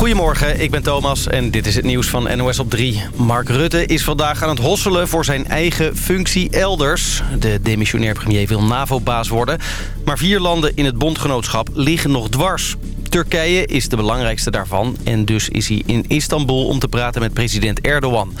Goedemorgen, ik ben Thomas en dit is het nieuws van NOS op 3. Mark Rutte is vandaag aan het hosselen voor zijn eigen functie elders. De demissionair premier wil NAVO-baas worden. Maar vier landen in het bondgenootschap liggen nog dwars. Turkije is de belangrijkste daarvan. En dus is hij in Istanbul om te praten met president Erdogan.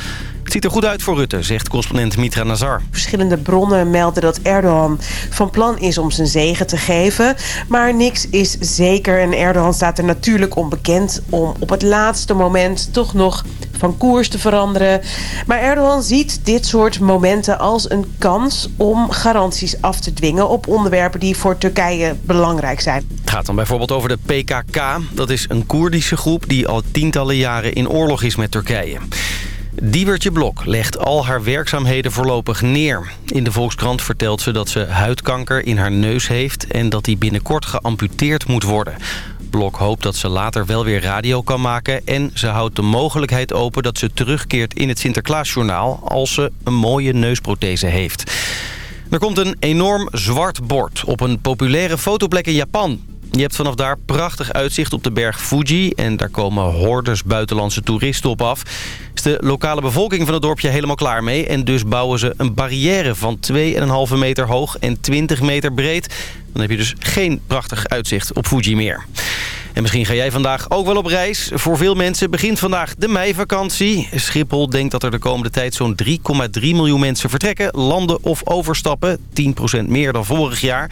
Het ziet er goed uit voor Rutte, zegt correspondent Mitra Nazar. Verschillende bronnen melden dat Erdogan van plan is om zijn zegen te geven. Maar niks is zeker en Erdogan staat er natuurlijk onbekend... om op het laatste moment toch nog van koers te veranderen. Maar Erdogan ziet dit soort momenten als een kans om garanties af te dwingen... op onderwerpen die voor Turkije belangrijk zijn. Het gaat dan bijvoorbeeld over de PKK. Dat is een Koerdische groep die al tientallen jaren in oorlog is met Turkije. Diewertje Blok legt al haar werkzaamheden voorlopig neer. In de Volkskrant vertelt ze dat ze huidkanker in haar neus heeft... en dat die binnenkort geamputeerd moet worden. Blok hoopt dat ze later wel weer radio kan maken... en ze houdt de mogelijkheid open dat ze terugkeert in het Sinterklaasjournaal... als ze een mooie neusprothese heeft. Er komt een enorm zwart bord op een populaire fotoplek in Japan. Je hebt vanaf daar prachtig uitzicht op de berg Fuji... en daar komen hordes buitenlandse toeristen op af. Is de lokale bevolking van het dorpje helemaal klaar mee... en dus bouwen ze een barrière van 2,5 meter hoog en 20 meter breed. Dan heb je dus geen prachtig uitzicht op Fuji meer. En misschien ga jij vandaag ook wel op reis. Voor veel mensen begint vandaag de meivakantie. Schiphol denkt dat er de komende tijd zo'n 3,3 miljoen mensen vertrekken... landen of overstappen, 10% meer dan vorig jaar.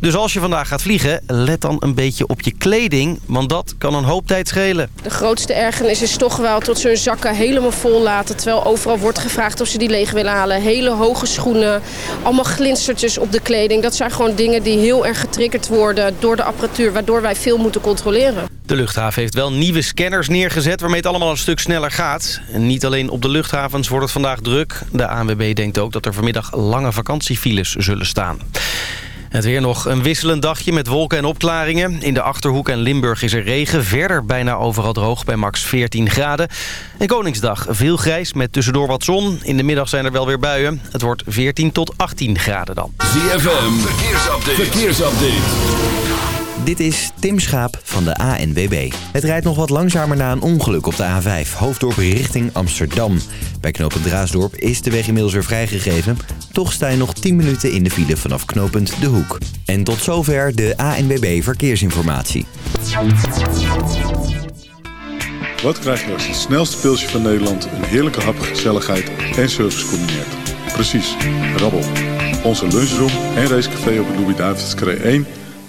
Dus als je vandaag gaat vliegen, let dan een beetje op je kleding... want dat kan een hoop tijd schelen. De grootste ergernis is toch wel tot ze hun zakken helemaal vol laten... terwijl overal wordt gevraagd of ze die leeg willen halen. Hele hoge schoenen, allemaal glinstertjes op de kleding. Dat zijn gewoon dingen die heel erg getriggerd worden door de apparatuur... waardoor wij veel moeten controleren. De luchthaven heeft wel nieuwe scanners neergezet waarmee het allemaal een stuk sneller gaat. En niet alleen op de luchthavens wordt het vandaag druk. De ANWB denkt ook dat er vanmiddag lange vakantiefiles zullen staan. Het weer nog een wisselend dagje met wolken en opklaringen. In de Achterhoek en Limburg is er regen. Verder bijna overal droog bij max 14 graden. En Koningsdag veel grijs met tussendoor wat zon. In de middag zijn er wel weer buien. Het wordt 14 tot 18 graden dan. ZFM, verkeersupdate. verkeersupdate. Dit is Tim Schaap van de ANWB. Het rijdt nog wat langzamer na een ongeluk op de A5, hoofddorp richting Amsterdam. Bij knooppunt Draasdorp is de weg inmiddels weer vrijgegeven. Toch sta je nog 10 minuten in de file vanaf knooppunt De Hoek. En tot zover de ANWB Verkeersinformatie. Wat krijg je als het snelste pilsje van Nederland... een heerlijke hap, gezelligheid en service combineert? Precies, rabbel. Onze lunchroom en racecafé op het Louis-David's 1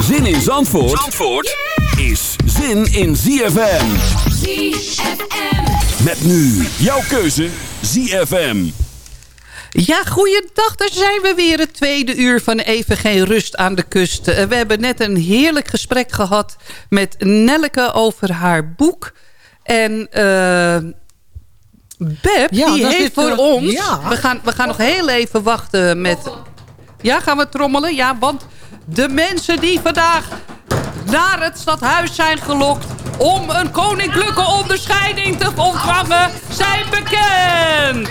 Zin in Zandvoort? Zandvoort? is zin in ZFM. ZFM. Met nu jouw keuze ZFM. Ja, goeiedag. Daar zijn we weer. Het tweede uur van Even Geen Rust aan de Kust. Eh, we hebben net een heerlijk gesprek gehad met Nelleke over haar boek. En uh, Beb, die heeft voor ons... Ja. We, gaan, we gaan nog heel even wachten met... Ja, gaan we trommelen? Ja, want de mensen die vandaag naar het stadhuis zijn gelokt om een koninklijke onderscheiding te ontvangen, zijn bekend.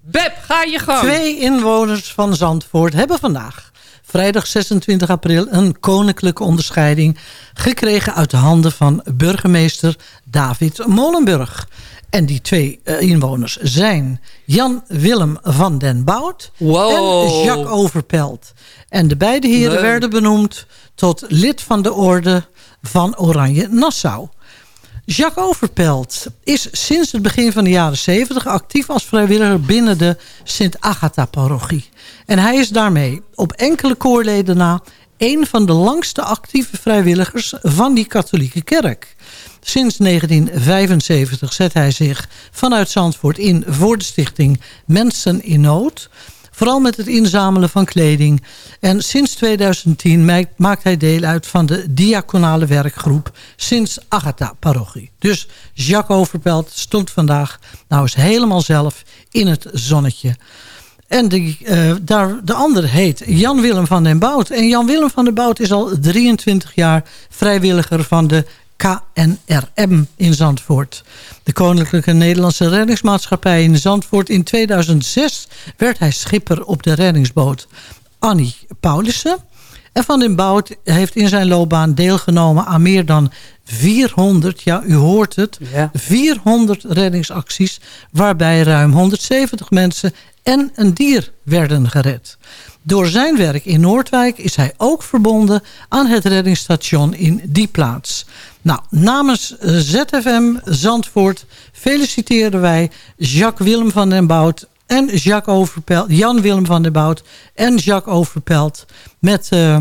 Beb, ga je gang. Twee inwoners van Zandvoort hebben vandaag, vrijdag 26 april, een koninklijke onderscheiding gekregen uit de handen van burgemeester David Molenburg. En die twee uh, inwoners zijn Jan Willem van den Bout wow. en Jacques Overpelt. En de beide heren werden benoemd tot lid van de orde van Oranje Nassau. Jacques Overpelt is sinds het begin van de jaren 70 actief als vrijwilliger binnen de Sint-Agatha-parochie. En hij is daarmee op enkele koorleden na een van de langste actieve vrijwilligers van die katholieke kerk. Sinds 1975 zet hij zich vanuit Zandvoort in voor de stichting Mensen in Nood Vooral met het inzamelen van kleding. En sinds 2010 maakt hij deel uit van de diaconale werkgroep sinds Agatha-parochie. Dus Jacques Overpelt stond vandaag nou eens helemaal zelf in het zonnetje. En de, uh, daar, de ander heet Jan-Willem van den Bout. En Jan-Willem van den Bout is al 23 jaar vrijwilliger van de KNRM in Zandvoort. De Koninklijke Nederlandse Reddingsmaatschappij in Zandvoort. In 2006 werd hij schipper op de reddingsboot Annie Paulussen. En Van den Bout heeft in zijn loopbaan deelgenomen aan meer dan 400, ja u hoort het, 400 reddingsacties... waarbij ruim 170 mensen en een dier werden gered. Door zijn werk in Noordwijk is hij ook verbonden aan het reddingsstation in die plaats. Nou, namens ZFM Zandvoort feliciteren wij Jacques Willem van den Bout en Jacques Overpelt, Jan Willem van den Bout en Jacques Overpelt met uh,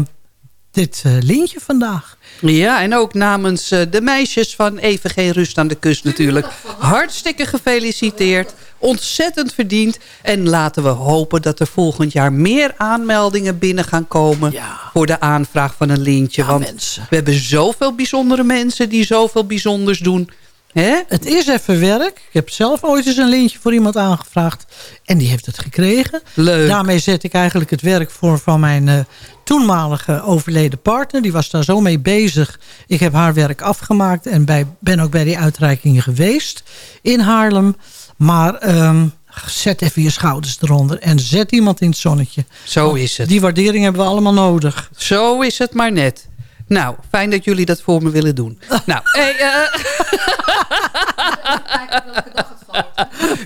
dit uh, lintje vandaag. Ja, en ook namens uh, de meisjes van EVG Rust aan de Kust natuurlijk. Hartstikke gefeliciteerd. Ontzettend verdiend. En laten we hopen dat er volgend jaar meer aanmeldingen binnen gaan komen... Ja. voor de aanvraag van een lintje. Ja, Want mensen. we hebben zoveel bijzondere mensen die zoveel bijzonders doen... He? Het is even werk. Ik heb zelf ooit eens een lintje voor iemand aangevraagd. En die heeft het gekregen. Leuk. Daarmee zet ik eigenlijk het werk voor van mijn uh, toenmalige overleden partner. Die was daar zo mee bezig. Ik heb haar werk afgemaakt. En bij, ben ook bij die uitreikingen geweest in Haarlem. Maar um, zet even je schouders eronder. En zet iemand in het zonnetje. Zo is het. Die waardering hebben we allemaal nodig. Zo is het maar net. Nou, fijn dat jullie dat voor me willen doen. nou, hey, uh...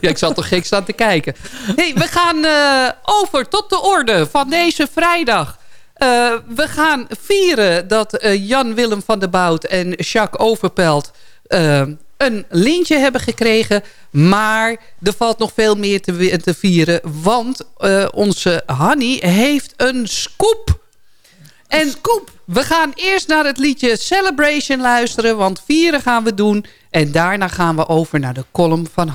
ja, ik zat toch gek staan te kijken. hey, we gaan uh, over tot de orde van deze vrijdag. Uh, we gaan vieren dat Jan-Willem van der Bout en Jacques Overpelt... een lintje hebben gekregen. Maar er valt nog veel meer te, te vieren. Want onze Hanny heeft een scoop... En Scoop. we gaan eerst naar het liedje Celebration luisteren. Want vieren gaan we doen. En daarna gaan we over naar de column van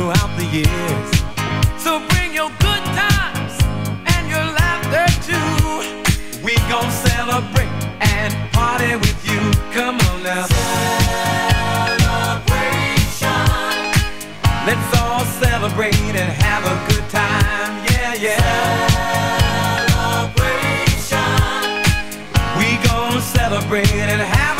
throughout the years. So bring your good times and your laughter too. We gon' celebrate and party with you. Come on now. Celebration. Let's all celebrate and have a good time. Yeah, yeah. Celebration. We gon' celebrate and have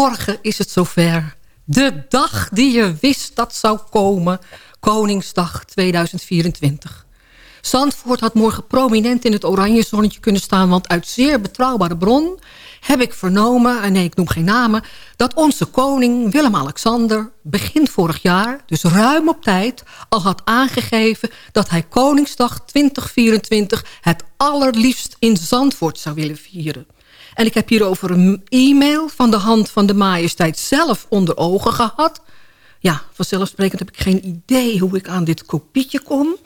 Morgen is het zover. De dag die je wist dat zou komen. Koningsdag 2024. Zandvoort had morgen prominent in het oranje zonnetje kunnen staan... want uit zeer betrouwbare bron heb ik vernomen... en nee, ik noem geen namen... dat onze koning Willem-Alexander begin vorig jaar... dus ruim op tijd al had aangegeven... dat hij Koningsdag 2024 het allerliefst in Zandvoort zou willen vieren. En ik heb hierover een e-mail van de hand van de majesteit zelf onder ogen gehad. Ja, vanzelfsprekend heb ik geen idee hoe ik aan dit kopietje kom.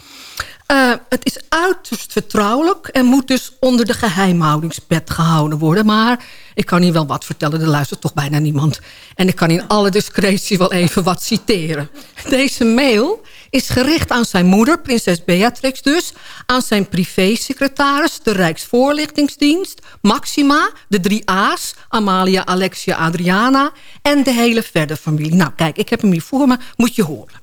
Eh, het is uiterst vertrouwelijk en moet dus onder de geheimhoudingspet gehouden worden. Maar ik kan hier wel wat vertellen, er luistert toch bijna niemand. En ik kan in alle discretie wel even wat citeren. Deze mail is gericht aan zijn moeder, prinses Beatrix dus... aan zijn privésecretaris, de Rijksvoorlichtingsdienst... Maxima, de drie A's, Amalia, Alexia, Adriana... en de hele verder familie. Nou, kijk, ik heb hem hier voor me, moet je horen.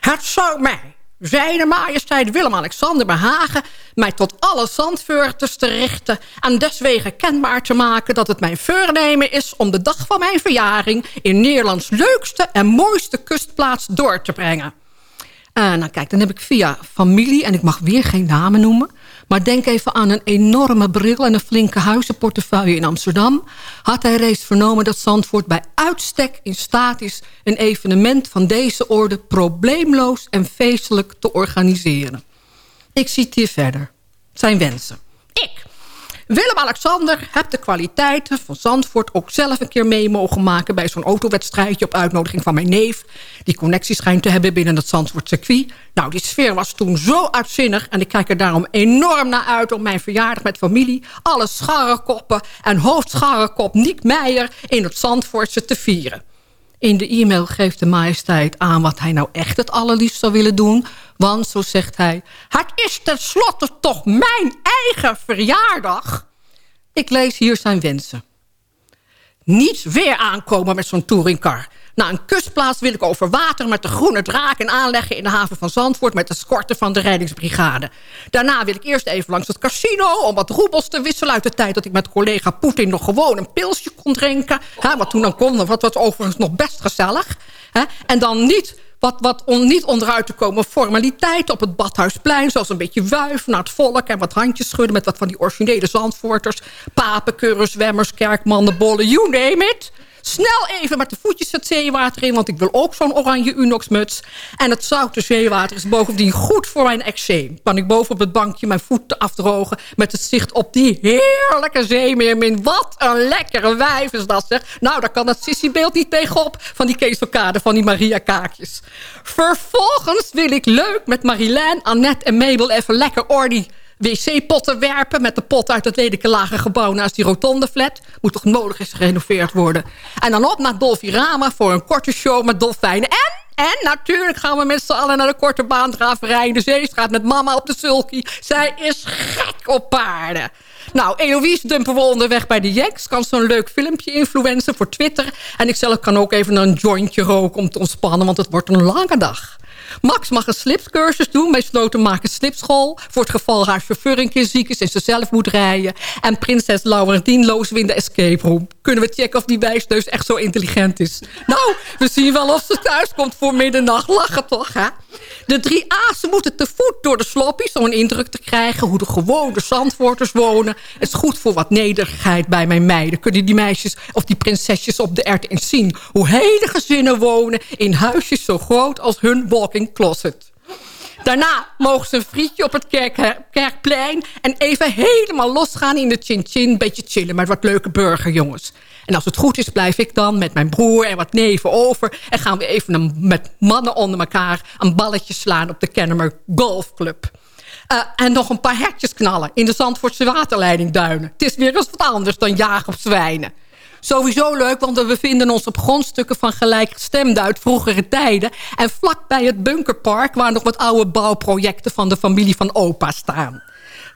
Het zou mij, zijne majesteit Willem-Alexander behagen... mij tot alle zandveurters te richten... en deswegen kenbaar te maken dat het mijn voornemen is... om de dag van mijn verjaring... in Nederlands leukste en mooiste kustplaats door te brengen. Uh, nou kijk, dan heb ik via familie, en ik mag weer geen namen noemen... maar denk even aan een enorme bril en een flinke huizenportefeuille in Amsterdam... had hij reeds vernomen dat Zandvoort bij uitstek in staat is... een evenement van deze orde probleemloos en feestelijk te organiseren. Ik citeer verder. Zijn wensen. Ik, Willem-Alexander, heb de kwaliteiten van Zandvoort ook zelf een keer mee mogen maken... bij zo'n autowedstrijdje op uitnodiging van mijn neef... die connectie schijnt te hebben binnen het Zandvoort circuit. Nou, die sfeer was toen zo uitzinnig... en ik kijk er daarom enorm naar uit om mijn verjaardag met familie... alle scharrekoppen en hoofdscharrekop Niek Meijer in het Zandvoortse te vieren. In de e-mail geeft de majesteit aan wat hij nou echt het allerliefst zou willen doen. Want, zo zegt hij, het is tenslotte toch mijn eigen verjaardag. Ik lees hier zijn wensen. Niet weer aankomen met zo'n touringcar. Na een kustplaats wil ik over water met de groene draken aanleggen... in de haven van Zandvoort met de skorten van de reddingsbrigade. Daarna wil ik eerst even langs het casino... om wat roebels te wisselen uit de tijd dat ik met collega Poetin... nog gewoon een pilsje kon drinken. Hè, wat toen dan kon, wat was overigens nog best gezellig. En dan niet wat, wat on, niet onderuit te komen formaliteiten op het Badhuisplein... zoals een beetje wuif naar het volk en wat handjes schudden... met wat van die originele Zandvoorters. Papenkeuren, zwemmers, kerkmannen, bollen, you name it... Snel even met de voetjes het zeewater in... want ik wil ook zo'n oranje Unox-muts. En het zoute zeewater is bovendien goed voor mijn eczeem. Kan ik boven op het bankje mijn voeten afdrogen... met het zicht op die heerlijke zeemeermin. Wat een lekkere wijf is dat, zeg. Nou, daar kan het sissiebeeld niet tegenop... van die keeselkade van die Maria-kaakjes. Vervolgens wil ik leuk met Marilyn, Annette en Mabel... even lekker ordy wc-potten werpen... met de pot uit het lelijke lage gebouw naast die rotonde flat. Moet toch nodig eens gerenoveerd worden. En dan op naar Dolfirama voor een korte show met dolfijnen. En En natuurlijk gaan we met z'n allen naar de korte baandraverij in de Zeestraat... met mama op de sulky. Zij is gek op paarden. Nou, Eloïse dumpen we onderweg bij de Jacks. Kan zo'n leuk filmpje influencen voor Twitter. En ik zelf kan ook even een jointje roken om te ontspannen... want het wordt een lange dag. Max mag een slipscursus doen bij Slotenmaker Slipschool... voor het geval haar chauffeur een ziek is en ze zelf moet rijden. En prinses Laurentien in de escape room. Kunnen we checken of die wijsneus echt zo intelligent is? Nou, we zien wel of ze thuis komt voor middernacht. Lachen toch, hè? De drie A's moeten te voet door de sloppies... om een indruk te krijgen hoe de gewone zandwoorders wonen. Het is goed voor wat nederigheid bij mijn meiden. Kunnen die meisjes of die prinsesjes op de ert eens zien... hoe hele gezinnen wonen in huisjes zo groot als hun walking closet. Daarna mogen ze een frietje op het kerk, kerkplein... en even helemaal losgaan in de chin-chin. Beetje chillen met wat leuke burgerjongens. En als het goed is, blijf ik dan met mijn broer en wat neven over... en gaan we even met mannen onder elkaar een balletje slaan... op de Kennemer Golfclub. Uh, en nog een paar hertjes knallen in de Zandvoortse waterleidingduinen. Het is weer eens wat anders dan jagen op zwijnen. Sowieso leuk, want we bevinden ons op grondstukken van gelijkgestemden uit vroegere tijden. En vlakbij het bunkerpark waar nog wat oude bouwprojecten van de familie van opa staan.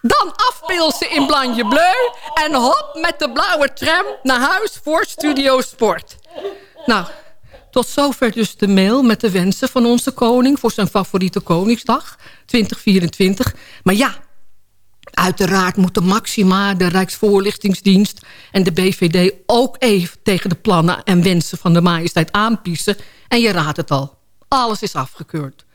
Dan afpilsen in Blanje Bleu. En hop met de blauwe tram naar huis voor Studio Sport. Nou, tot zover dus de mail met de wensen van onze koning... voor zijn favoriete Koningsdag 2024. Maar ja, uiteraard moeten Maxima, de Rijksvoorlichtingsdienst... en de BVD ook even tegen de plannen en wensen van de majesteit aanpiezen. En je raadt het al, alles is afgekeurd.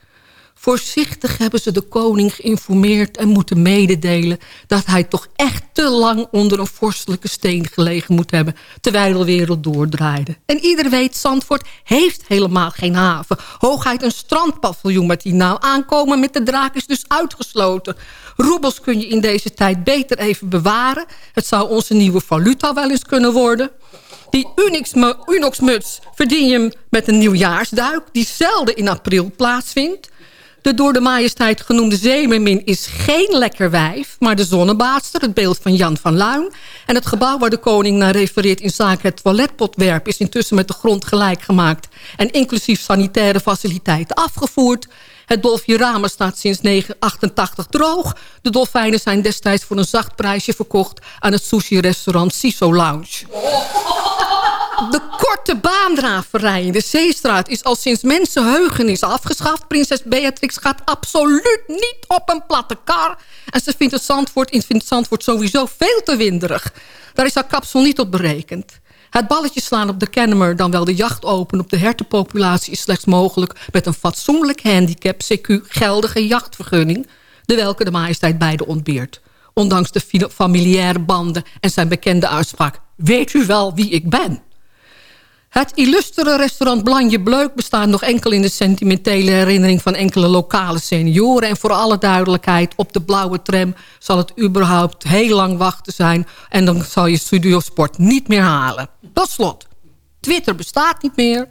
Voorzichtig hebben ze de koning geïnformeerd en moeten mededelen... dat hij toch echt te lang onder een vorstelijke steen gelegen moet hebben... terwijl de wereld doordraaide. En ieder weet, Zandvoort heeft helemaal geen haven. Hoogheid een strandpaviljoen met die naam aankomen met de draak is dus uitgesloten. Roebels kun je in deze tijd beter even bewaren. Het zou onze nieuwe valuta wel eens kunnen worden... Die Unox-muts verdien je met een nieuwjaarsduik... die zelden in april plaatsvindt. De door de majesteit genoemde zeemermin is geen lekker wijf... maar de zonnebaadster, het beeld van Jan van Luin. En het gebouw waar de koning naar refereert in zaken het toiletpotwerp... is intussen met de grond gelijk gemaakt... en inclusief sanitaire faciliteiten afgevoerd. Het Dolfiramen staat sinds 1988 droog. De dolfijnen zijn destijds voor een zacht prijsje verkocht... aan het sushi-restaurant Siso Lounge. De korte baandraverij in de Zeestraat is al sinds mensenheugenis afgeschaft. Prinses Beatrix gaat absoluut niet op een platte kar. En ze vindt het Zandvoort, vindt Zandvoort sowieso veel te winderig. Daar is haar kapsel niet op berekend. Het balletje slaan op de Kennemer, dan wel de jacht open op de hertenpopulatie... is slechts mogelijk met een fatsoenlijk handicap, CQ, geldige jachtvergunning... de welke de majesteit beide ontbeert. Ondanks de familiaire banden en zijn bekende uitspraak... weet u wel wie ik ben? Het illustere restaurant Blanje Bleuk bestaat nog enkel in de sentimentele herinnering van enkele lokale senioren. En voor alle duidelijkheid, op de blauwe tram zal het überhaupt heel lang wachten zijn. En dan zal je Studio Sport niet meer halen. Tot slot, Twitter bestaat niet meer.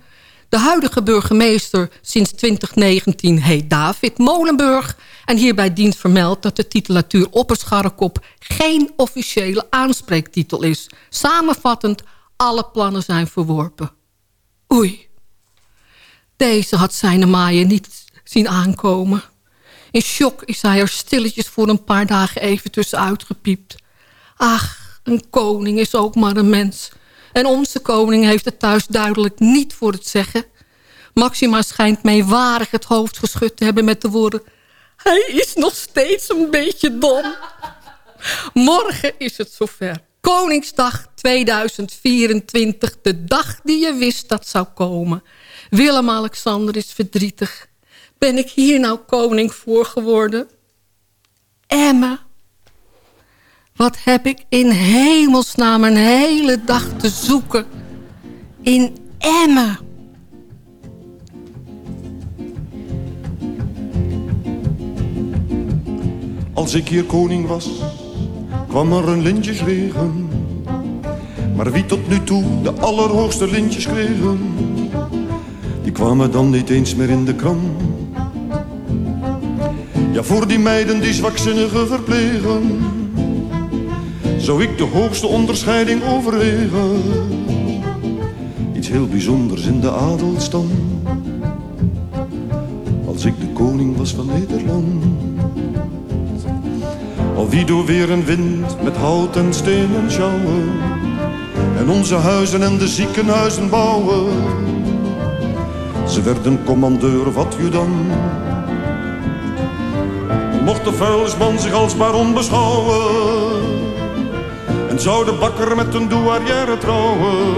De huidige burgemeester sinds 2019 heet David Molenburg. En hierbij dient vermeld dat de titulatuur Opperscharrekop geen officiële aanspreektitel is. Samenvattend, alle plannen zijn verworpen. Oei. Deze had zijn maaien niet zien aankomen. In shock is hij er stilletjes voor een paar dagen even tussenuit gepiept. Ach, een koning is ook maar een mens. En onze koning heeft het thuis duidelijk niet voor het zeggen. Maxima schijnt meewarig het hoofd geschud te hebben met de woorden... Hij is nog steeds een beetje dom. Morgen is het zover. Koningsdag 2024, de dag die je wist dat zou komen. Willem-Alexander is verdrietig. Ben ik hier nou koning voor geworden? Emma, wat heb ik in hemelsnaam een hele dag te zoeken in Emma? Als ik hier koning was kwam er een lintjesregen. Maar wie tot nu toe de allerhoogste lintjes kregen, die kwamen dan niet eens meer in de krant. Ja, voor die meiden die zwakzinnige verplegen, zou ik de hoogste onderscheiding overwegen. Iets heel bijzonders in de adelstand. als ik de koning was van Nederland. Al wie door weer een wind met hout en steen en sjouwen. En onze huizen en de ziekenhuizen bouwen. Ze werden commandeur of adjudant. Mocht de vuilnisman zich als baron beschouwen. En zou de bakker met een douarière trouwen.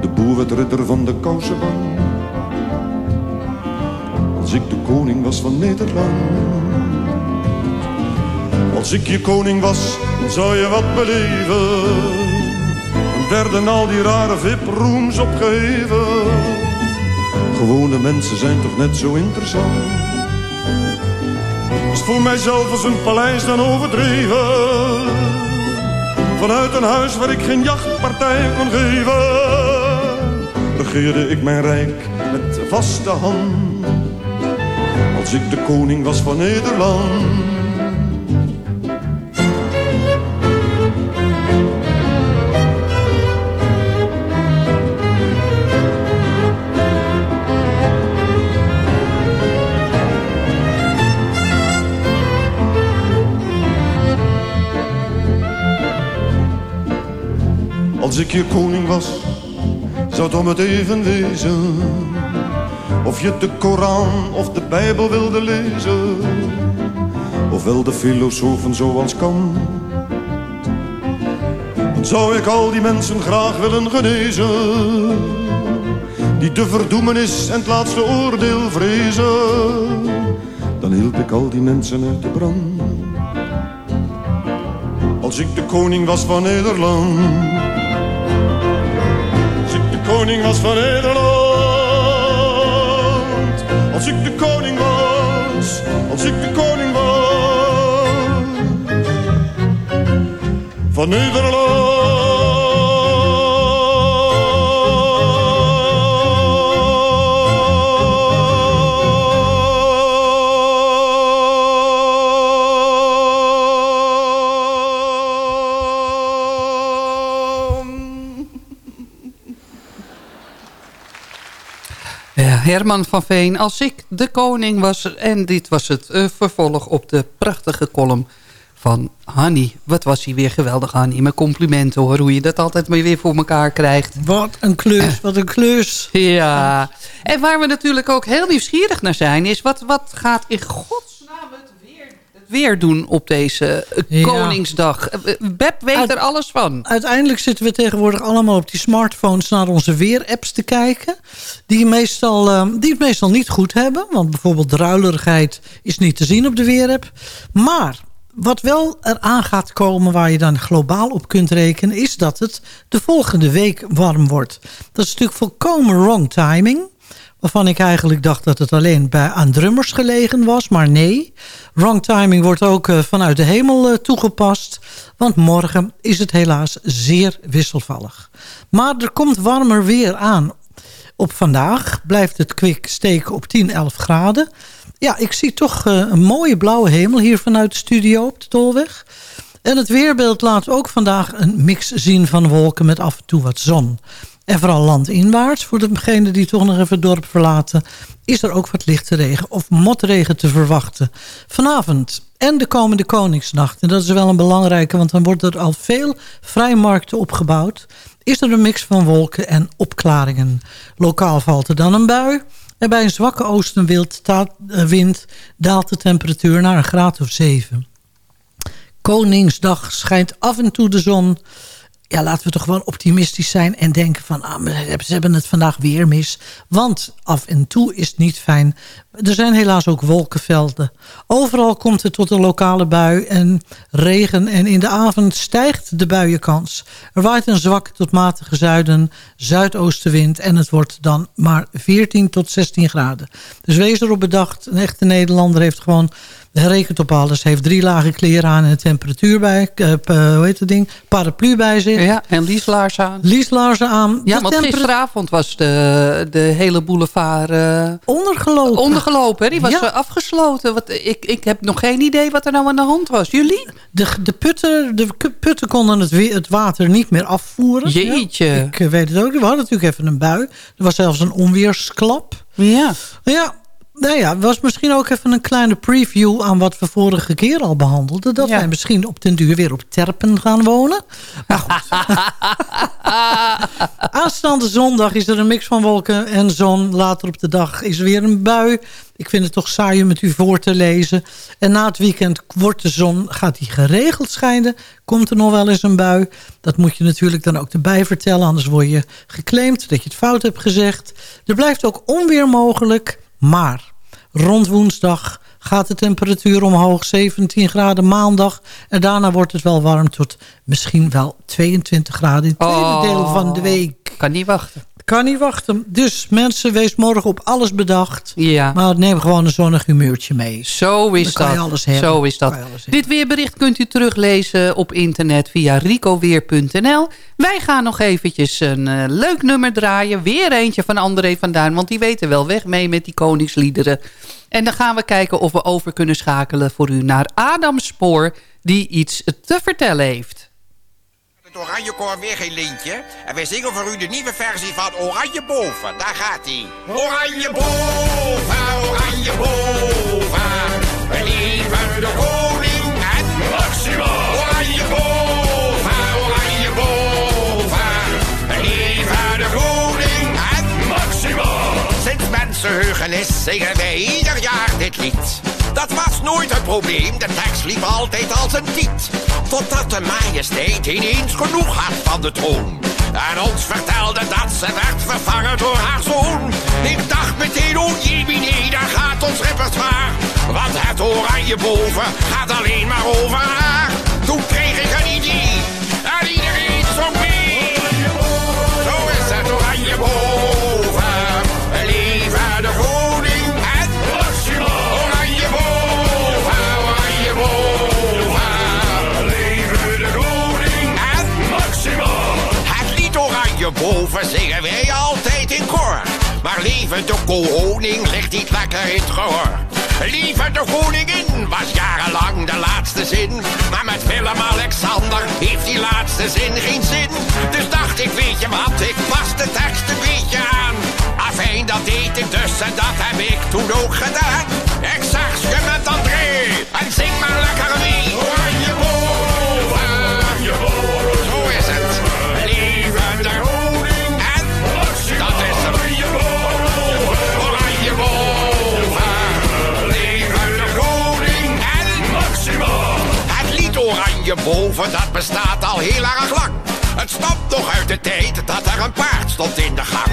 De boer werd ridder van de kousenband. Als ik de koning was van Nederland. Als ik je koning was, dan zou je wat beleven. Dan werden al die rare VIP-rooms opgeheven. Gewone mensen zijn toch net zo interessant. Is voor mijzelf als een paleis dan overdreven. Vanuit een huis waar ik geen jachtpartij kon geven. Regeerde ik mijn rijk met vaste hand. Als ik de koning was van Nederland. Als ik je koning was, zou het om het even wezen. Of je de Koran of de Bijbel wilde lezen. Ofwel de filosofen zoals kan. Dan zou ik al die mensen graag willen genezen. Die de verdoemenis en het laatste oordeel vrezen. Dan hielp ik al die mensen uit de brand. Als ik de koning was van Nederland koning was Nederland. Als ik de koning was, als ik de koning was. Van Ja, Herman van Veen, als ik de koning was... en dit was het eh, vervolg op de prachtige column van Hanny. Wat was hij weer geweldig, Hanny. Mijn complimenten hoor, hoe je dat altijd maar weer voor elkaar krijgt. Wat een klus, wat een klus. Ja, en waar we natuurlijk ook heel nieuwsgierig naar zijn... is wat, wat gaat in godsnaam het weer, doen op deze eh, Ja. Koningsdag? Eh, Beb weet Uit- er alles van. Uiteindelijk zitten we tegenwoordig allemaal op die smartphones naar onze weerapps te kijken. Die, meestal, eh, die het meestal niet goed hebben. Want bijvoorbeeld druilerigheid is niet te zien op de weerapp. Maar wat wel eraan gaat komen waar je dan globaal op kunt rekenen... is dat het de volgende week warm wordt. Dat is natuurlijk volkomen wrong timing. Waarvan ik eigenlijk dacht dat het alleen bij aan drummers gelegen was. Maar nee, wrong timing wordt ook eh, vanuit de hemel eh, toegepast. Want morgen is het helaas zeer wisselvallig. Maar er komt warmer weer aan. Op vandaag blijft het kwik steken op 10, 11 graden. Ja, ik zie toch eh, een mooie blauwe hemel hier vanuit de studio op de Tolweg. En het weerbeeld laat ook vandaag een mix zien van wolken met af en toe wat zon. En vooral landinwaarts, voor degenen die toch nog even het dorp verlaten... is er ook wat lichte regen of motregen te verwachten. Vanavond en de komende Koningsnacht, en dat is wel een belangrijke... want dan worden er al veel vrijmarkten opgebouwd... is er een mix van wolken en opklaringen. Lokaal valt er dan een bui... En bij een zwakke oostenwind eh, daalt de temperatuur naar een graad of 7. Koningsdag schijnt af en toe de zon. Ja, laten we toch gewoon optimistisch zijn en denken van... Ah, ze hebben het vandaag weer mis. Want af en toe is het niet fijn. Er zijn helaas ook wolkenvelden. Overal komt het tot een lokale bui en regen. En in de avond stijgt de buienkans. Er waait een zwakke tot matige zuiden, zuidoostenwind... en het wordt dan maar 14 tot 16 graden. Dus wees erop bedacht. Een echte Nederlander heeft gewoon... Hij rekent op alles. Heeft drie lagen kleren aan en een temperatuur bij. eh, p- hoe heet het ding? Paraplu bij zich. Ja, en lieslaarzen aan. Lieslaarzen aan. Ja, De want gisteravond was de, de hele boulevard eh, ondergelopen. ondergelopen. hè? Die was Ja. eh, afgesloten. Wat, ik, ik heb nog geen idee wat er nou aan de hand was. Jullie? De, de, putten, de putten konden het, het water niet meer afvoeren. Jeetje. Ja, ik eh, weet het ook. We hadden natuurlijk even een bui. Er was zelfs een onweersklap. Ja. Ja, Nou ja, het was misschien ook even een kleine preview aan wat we vorige keer al behandelden. Dat Ja. wij misschien op den duur weer op Terpen gaan wonen. Maar goed. Aanstaande zondag is er een mix van wolken en zon. Later op de dag is er weer een bui. Ik vind het toch saai om met u voor te lezen. En na het weekend wordt de zon, gaat die geregeld schijnen. Komt er nog wel eens een bui. Dat moet je natuurlijk dan ook erbij vertellen. Anders word je geclaimd dat je het fout hebt gezegd. Er blijft ook onweer mogelijk. Maar rond woensdag gaat de temperatuur omhoog. 17 graden maandag. En daarna wordt het wel warm tot misschien wel 22 graden. In het tweede Oh. deel van de week. Kan niet wachten. Kan niet wachten. Dus mensen, wees morgen op alles bedacht. Ja. Maar neem gewoon een zonnig humeurtje mee. Zo is Dan kan dat. je alles hebben. Zo is dat. Dit weerbericht kunt u teruglezen op internet via ricoweer.nl. Wij gaan nog eventjes een eh, leuk nummer draaien. Weer eentje van André van Duin, want die weten wel weg mee met die koningsliederen. En dan gaan we kijken of we over kunnen schakelen voor u naar Adam Spoor... die iets te vertellen heeft. Het Oranje Koor weer geen lintje. En wij zingen voor u de nieuwe versie van Oranje Boven. Daar gaat hij. Oranje Boven, Oranje Boven. We leven de koning en Maxima. Oranje Boven, Oranje Boven. We leven de koning en Maxima. Sinds mensenheugenis zingen wij ieder jaar dit lied. Dat was nooit het probleem, de tekst liep altijd als een tiet. Totdat de majesteit ineens genoeg had van de troon. En ons vertelde dat ze werd vervangen door haar zoon. Ik dacht meteen, oh jee, nee, daar gaat ons repertoire. Want het oranje boven gaat alleen maar over haar. Toen kreeg ik een idee. Boven zingen wij altijd in koor. Maar leven de koning ligt niet lekker in het gehoor. Lieve de koningin was jarenlang de laatste zin. Maar met Willem-Alexander heeft die laatste zin geen zin. Dus dacht ik, weet je wat, ik pas de tekst een beetje aan. Afijn, dat deed ik dus en dat heb ik toen ook gedaan. Ik zag je André en zing maar lekker mee. Boven, dat bestaat al heel erg lang. Het stamt nog uit de tijd dat er een paard stond in de gang.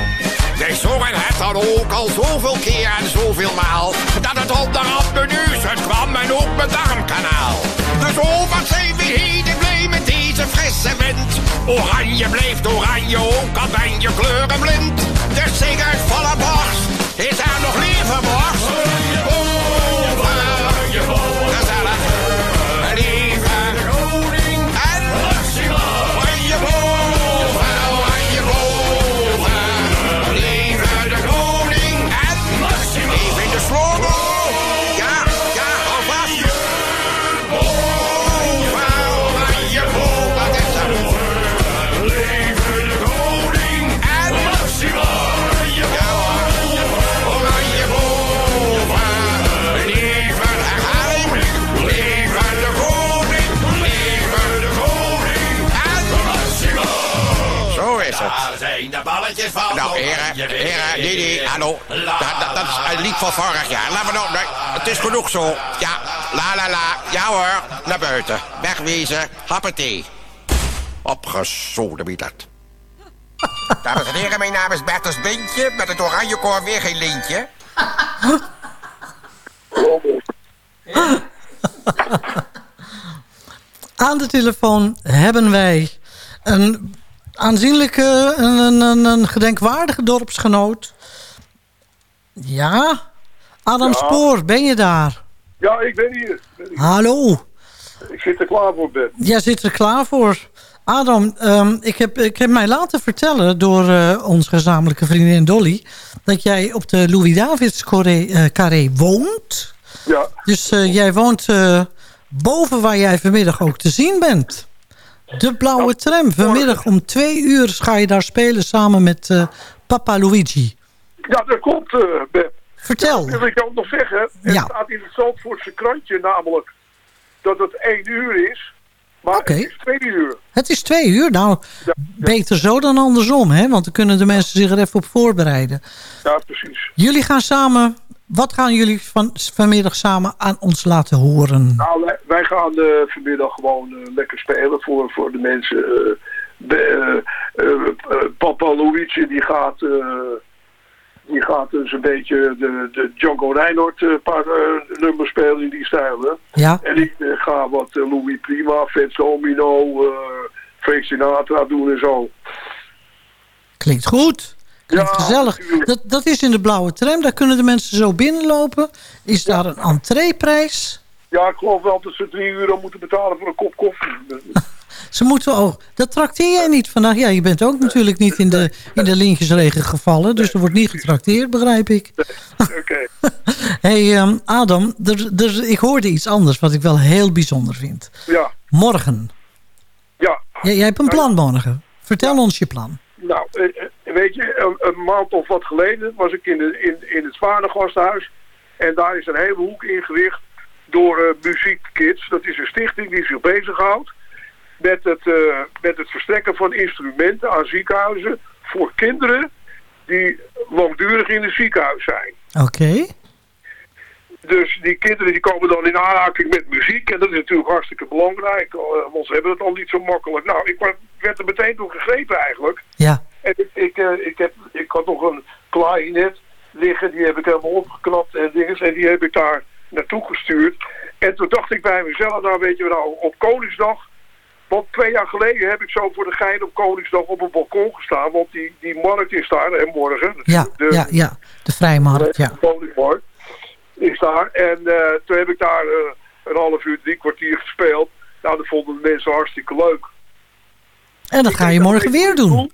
Wij zongen het dan ook al zoveel keer en zoveel maal. Dat het onderhand mijn neus uitkwam en ook mijn darmkanaal. Dus wat zijn we heden blij met deze frisse wind. Oranje blijft oranje, ook al ben je kleurenblind. Dus zing uit volle borst, is er nog leven Nou, heren, heren, nee, nee, hallo. Dat, dat, dat is een lied van vorig jaar. Laten we nou, nee, het is genoeg zo. Ja, la la la. Ja hoor, naar buiten. Wegwezen, happetee. Opgezoden wie dat. Dames en heren, mijn naam is Bertus Bintje. Met het oranje koor weer geen lintje. Aan de telefoon hebben wij een aanzienlijke, een, een, een, een gedenkwaardige dorpsgenoot. Ja, Adam Ja. Spoor, ben je daar? Ja, ik ben hier. Ik ben hier. Hallo, Ik zit er klaar voor, Ben. jij zit er klaar voor. Adam, ehm, ik, heb, ik heb mij laten vertellen door eh, onze gezamenlijke vriendin Dolly... dat jij op de Louis-Davids Carré, eh, Carré woont. Ja. Dus eh, jij woont eh, boven waar jij vanmiddag ook te zien bent. De blauwe tram. Vanmiddag om twee uur ga je daar spelen samen met eh, Papa Luigi. Ja, dat klopt, eh, Ben. Vertel. Dat wil ik ook nog zeggen. Het Ja. staat in het Zandvoortse krantje namelijk dat het één uur is. Maar het is twee uur. Het is twee uur. Nou, beter zo dan andersom, hè? Want dan kunnen de mensen zich er even op voorbereiden. Ja, precies. Jullie gaan samen... Wat gaan jullie van, vanmiddag samen aan ons laten horen? Nou, wij, wij gaan eh, vanmiddag gewoon eh, lekker spelen voor, voor de mensen. de, eh, Papa Luigi die gaat, die gaat dus een beetje de, de Django Reinhardt paar nummers spelen in die stijl. Hè? Ja. En ik ga wat Louis Prima, Fats Domino, Frank Sinatra doen en zo. Klinkt goed. Klinkt gezellig. Dat, dat is in de blauwe tram. Daar kunnen de mensen zo binnenlopen. Is daar een entreeprijs? Ja, ik geloof wel dat ze drie euro moeten betalen voor een kop koffie. Ze moeten ook... Dat trakteer jij niet vandaag. Ja, je bent ook natuurlijk niet in de, in de lintjesregen gevallen. Dus er wordt niet getrakteerd, begrijp ik. Oké. hey, ehm, Adam, er, er, ik hoorde iets anders wat ik wel heel bijzonder vind. Ja, Morgen. ja. Jij, jij hebt een plan morgen. Vertel ons je plan. Nou, eh, weet je, een, een maand of wat geleden was ik in, de, in, in het Zwanengasthuis. En daar is een hele hoek ingericht door eh Muziekkids. Dat is een stichting die zich bezighoudt met het, eh, met het verstrekken van instrumenten aan ziekenhuizen voor kinderen die langdurig in het ziekenhuis zijn. Oké. Dus die kinderen die komen dan in aanraking met muziek. En dat is natuurlijk hartstikke belangrijk. eh, Want ze hebben het al niet zo makkelijk. Nou, ik werd er meteen door gegrepen eigenlijk. Ik, eh, ik, heb, ik had nog een klarinet liggen. Die heb ik helemaal opgeknapt en dingen. En die heb ik daar naartoe gestuurd. En toen dacht ik bij mezelf, nou weet je wel, nou, op Koningsdag... Want twee jaar geleden heb ik zo voor de gein op Koningsdag op een balkon gestaan. Want die, die markt is daar, en morgen. Ja, de, ja, ja. De vrijmarkt, ja. de Koninkmarkt is daar. En eh, toen heb ik daar eh, een half uur, drie kwartier gespeeld. Nou, dat vonden de mensen hartstikke leuk. En dat ga je morgen weer doen.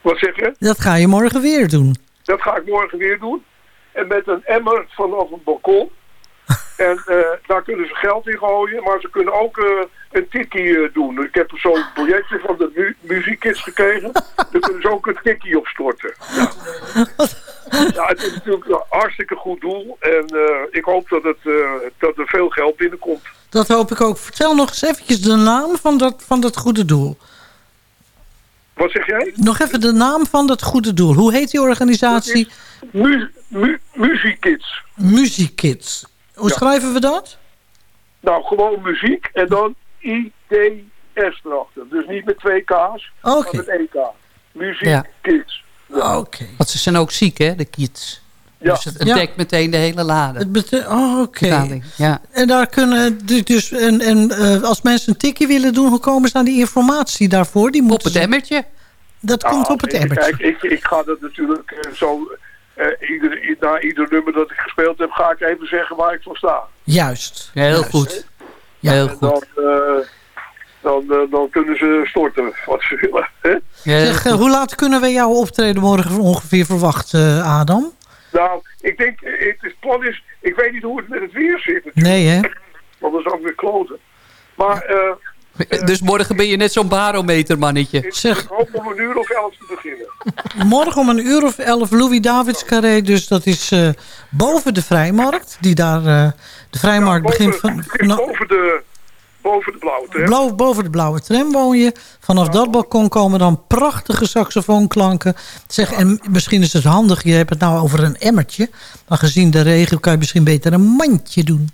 Wat zeg je? Dat ga je morgen weer doen. Dat ga ik morgen weer doen. En met een emmer vanaf het balkon. En eh, daar kunnen ze geld in gooien, maar ze kunnen ook eh, een tikkie eh, doen. Ik heb zo'n projectje van de mu muziekkids gekregen. Daar kunnen ze ook een tikkie op storten. Ja. ja, het is natuurlijk een hartstikke goed doel. En ik hoop dat, het, dat er veel geld binnenkomt. Dat hoop ik ook. Vertel nog eens eventjes de naam van dat, van dat goede doel. Wat zeg jij? Nog even de naam van dat goede doel. Hoe heet die organisatie? Mu mu Muziekkids. Muziekkids. Hoe Ja. schrijven we dat? Nou, gewoon muziek en dan I-D-S erachter. Dus niet met twee K's, maar met één K. Muziek Ja. Kids. Oké. Want ze zijn ook ziek, hè, de kids. Ja. Dus het, het Ja. dekt meteen de hele lade. Oh, oké. Ja. En daar kunnen du- dus en, en eh, als mensen een tikje willen doen, hoe komen ze aan die informatie daarvoor? Die Op het emmertje. Dat komt op het emmertje. Kijk, ik, ik ga dat natuurlijk eh, zo... eh, ieder, na ieder nummer dat ik gespeeld heb, ga ik even zeggen waar ik voor sta. Juist. Heel Juist. goed. Ja. Heel goed. dan, dan, dan kunnen ze storten wat ze willen. Hè? Zeg, hoe laat kunnen we jouw optreden morgen ongeveer verwachten, Adam? Nou, ik denk, het, het plan is... Ik weet niet hoe het met het weer zit natuurlijk. Nee, hè? Want dat is ook weer kloten. Maar eh, Dus morgen ben je net zo'n barometermannetje. ik, Zeg. ik hoop om een uur of elf te beginnen. Morgen om een uur of elf Louis Davids Carré. Dus dat is eh, boven de Vrijmarkt. Die daar, eh, de Vrijmarkt begint van... nou, boven, de, boven de blauwe tram. blauw, boven de blauwe tram woon je. Vanaf dat balkon komen dan prachtige saxofoonklanken. Zeg, en misschien is het handig, je hebt het nou over een emmertje. Maar gezien de regen kan je misschien beter een mandje doen.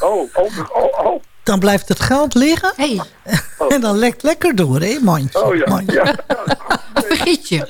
Oh, oh, oh, oh. Dan blijft het geld liggen. Hey, En dan lekt lekker door, hè, mandje. Oh ja, mandje. ja. vergiet je.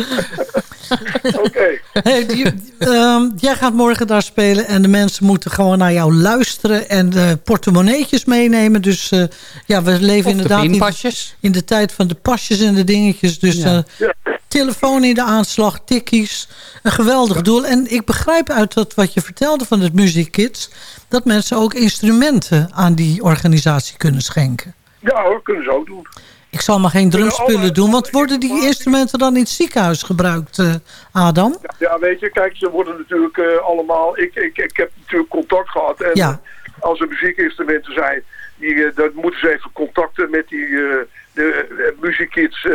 Oké. Hey, die- ehm, jij gaat morgen daar spelen en de mensen moeten gewoon naar jou luisteren en portemonneetjes meenemen. Dus eh, ja, we leven inderdaad in, pinpasjes. in de tijd van de pasjes en de dingetjes. Dus Ja. eh, telefoon in de aanslag, tikkies, een geweldig doel. En ik begrijp uit dat wat je vertelde van het Music Kids, dat mensen ook instrumenten aan die organisatie kunnen schenken. Ja hoor, kunnen ze ook doen. Ik zal maar geen drumspullen doen, want worden die instrumenten dan in het ziekenhuis gebruikt, eh, Adam? Ja, weet je, kijk, ze worden natuurlijk eh, allemaal... Ik, ik, ik heb natuurlijk contact gehad. En Ja. als er muziekinstrumenten zijn, die, eh, dan moeten ze even contacten met die de, muziekkids